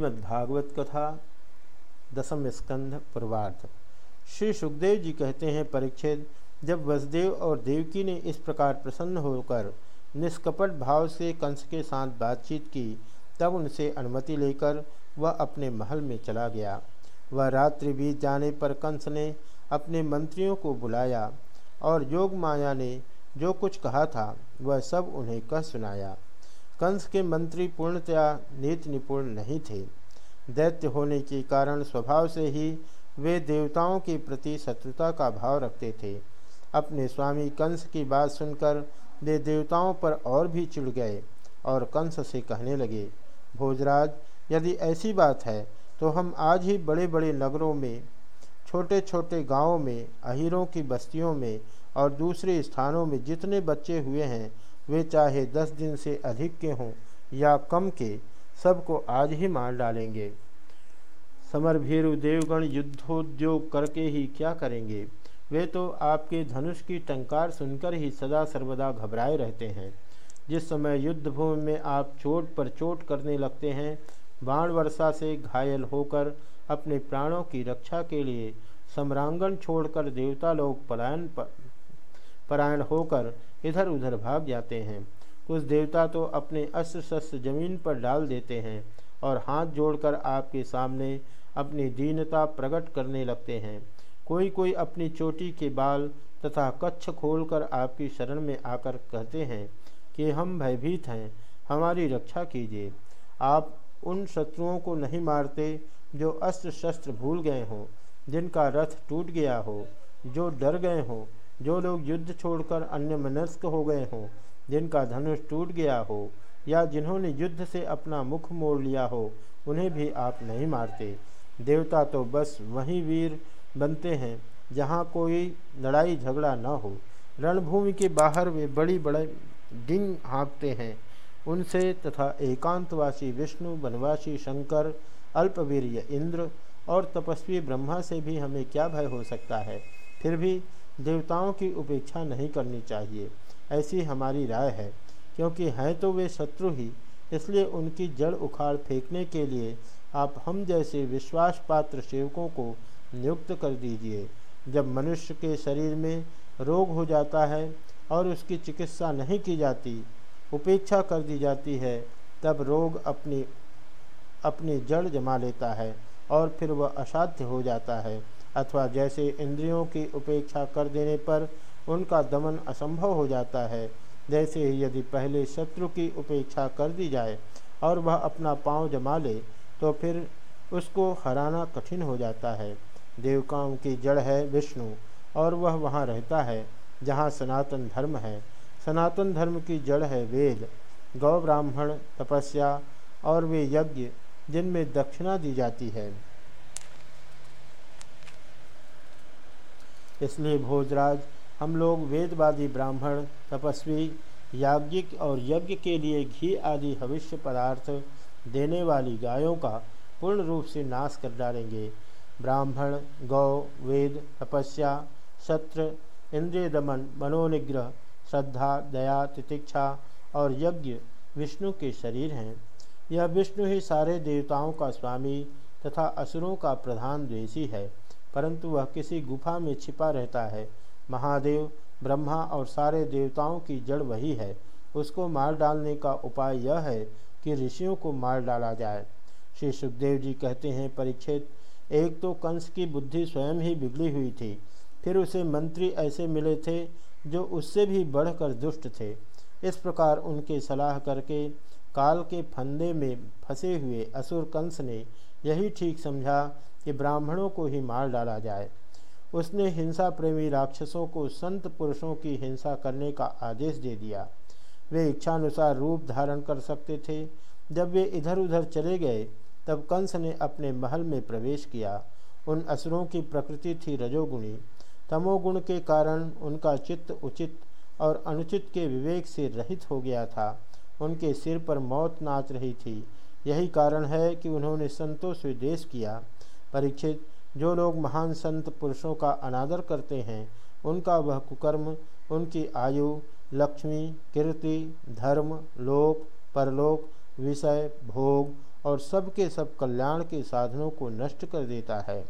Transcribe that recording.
भागवत कथा, दसम स्कंध पूर्वार्थ श्री सुखदेव जी कहते हैं परीक्षित जब वसुदेव और देवकी ने इस प्रकार प्रसन्न होकर निष्कपट भाव से कंस के साथ बातचीत की, तब उनसे अनुमति लेकर वह अपने महल में चला गया। वह रात्रि बीत जाने पर कंस ने अपने मंत्रियों को बुलाया और योग माया ने जो कुछ कहा था, वह सब उन्हें कह सुनाया। कंस के मंत्री पूर्णतया नीति निपुण नहीं थे। दैत्य होने के कारण स्वभाव से ही वे देवताओं के प्रति शत्रुता का भाव रखते थे। अपने स्वामी कंस की बात सुनकर वे देवताओं पर और भी चिढ़ गए और कंस से कहने लगे, भोजराज, यदि ऐसी बात है तो हम आज ही बड़े बड़े नगरों में छोटे छोटे गाँवों में, अहिरों की बस्तियों में और दूसरे स्थानों में जितने बच्चे हुए हैं वे चाहे दस दिन से अधिक के हों या कम के, सबको आज ही मार डालेंगे। समर भीरु देवगण युद्धोद्योग करके ही क्या करेंगे? वे तो आपके धनुष की टंकार सुनकर ही सदा सर्वदा घबराए रहते हैं। जिस समय युद्ध भूमि में आप चोट पर चोट करने लगते हैं, बाण वर्षा से घायल होकर अपने प्राणों की रक्षा के लिए सम्रांगण छोड़कर देवता लोग पलायन परायण होकर इधर उधर भाग जाते हैं। कुछ देवता तो अपने अस्त्र शस्त्र ज़मीन पर डाल देते हैं और हाथ जोड़कर आपके सामने अपनी दीनता प्रकट करने लगते हैं। कोई कोई अपनी चोटी के बाल तथा कच्छ खोलकर आपकी शरण में आकर कहते हैं कि हम भयभीत हैं, हमारी रक्षा कीजिए। आप उन शत्रुओं को नहीं मारते जो अस्त्र शस्त्र भूल गए हों, जिनका रथ टूट गया हो, जो डर गए हों जो लोग युद्ध छोड़कर अन्य मनस्क हो गए हों, जिनका धनुष टूट गया हो, या जिन्होंने युद्ध से अपना मुख मोड़ लिया हो, उन्हें भी आप नहीं मारते। देवता तो बस वही वीर बनते हैं, जहाँ कोई लड़ाई झगड़ा न हो। रणभूमि के बाहर वे बड़ी बड़े डिंग हाँकते हैं। उनसे तथा एकांतवासी विष्णु, वनवासी शंकर, अल्पवीर्य इंद्र और तपस्वी ब्रह्मा से भी हमें क्या भय हो सकता है? फिर भी देवताओं की उपेक्षा नहीं करनी चाहिए। ऐसी हमारी राय है, क्योंकि हैं तो वे शत्रु ही, इसलिए उनकी जड़ उखाड़ फेंकने के लिए आप हम जैसे विश्वास पात्र सेवकों को नियुक्त कर दीजिए। जब मनुष्य के शरीर में रोग हो जाता है और उसकी चिकित्सा नहीं की जाती, उपेक्षा कर दी जाती है, तब रोग अपनी अपनी जड़ जमा लेता है और फिर वह असाध्य हो जाता है। अथवा जैसे इंद्रियों की उपेक्षा कर देने पर उनका दमन असंभव हो जाता है, जैसे ही यदि पहले शत्रु की उपेक्षा कर दी जाए और वह अपना पाँव जमा ले तो फिर उसको हराना कठिन हो जाता है। देवकाओं की जड़ है विष्णु, और वह वहाँ रहता है, जहाँ सनातन धर्म है। सनातन धर्म की जड़ है वेद, गौ ब्राह्मण, तपस्या और वे यज्ञ, जिनमें दक्षिणा दी जाती है। इसलिए भोजराज, हम लोग वेदवादी ब्राह्मण, तपस्वी, याज्ञिक और यज्ञ के लिए घी आदि भविष्य पदार्थ देने वाली गायों का पूर्ण रूप से नाश कर डालेंगे। ब्राह्मण, गौ, वेद, तपस्या शत्र इंद्रिय दमन मनोनिग्रह, श्रद्धा, दया, तितिक्षा और यज्ञ विष्णु के शरीर हैं। यह विष्णु ही सारे देवताओं का स्वामी तथा असुरों का प्रधान द्वेषी है। परंतु वह किसी गुफा में छिपा रहता है। महादेव, ब्रह्मा और सारे देवताओं की जड़ वही है। उसको मार डालने का उपाय यह है कि ऋषियों को मार डाला जाए। श्री सुखदेव जी कहते हैं, परीक्षित, एक तो कंस की बुद्धि स्वयं ही बिगड़ी हुई थी। फिर उसे मंत्री ऐसे मिले थे जो उससे भी बढ़कर दुष्ट थे। इस प्रकार उनके सलाह करके काल के फंदे में फंसे हुए असुर कंस ने यही ठीक समझा कि ब्राह्मणों को ही मार डाला जाए। उसने हिंसा प्रेमी राक्षसों को संत पुरुषों की हिंसा करने का आदेश दे दिया। वे इच्छानुसार रूप धारण कर सकते थे। जब वे इधर उधर चले गए, तब कंस ने अपने महल में प्रवेश किया। उन असुरों की प्रकृति थी रजोगुणी। तमोगुण के कारण उनका चित्त उचित और अनुचित के विवेक से रहित हो गया था। उनके सिर पर मौत नाच रही थी। यही कारण है कि उन्होंने संतों से देश किया। परीक्षित। जो लोग महान संत पुरुषों का अनादर करते हैं, उनका वह कुकर्म, उनकी आयु, लक्ष्मी, कीर्ति, धर्म लोक परलोक, विषय, भोग और सबके सब कल्याण के साधनों को नष्ट कर देता है।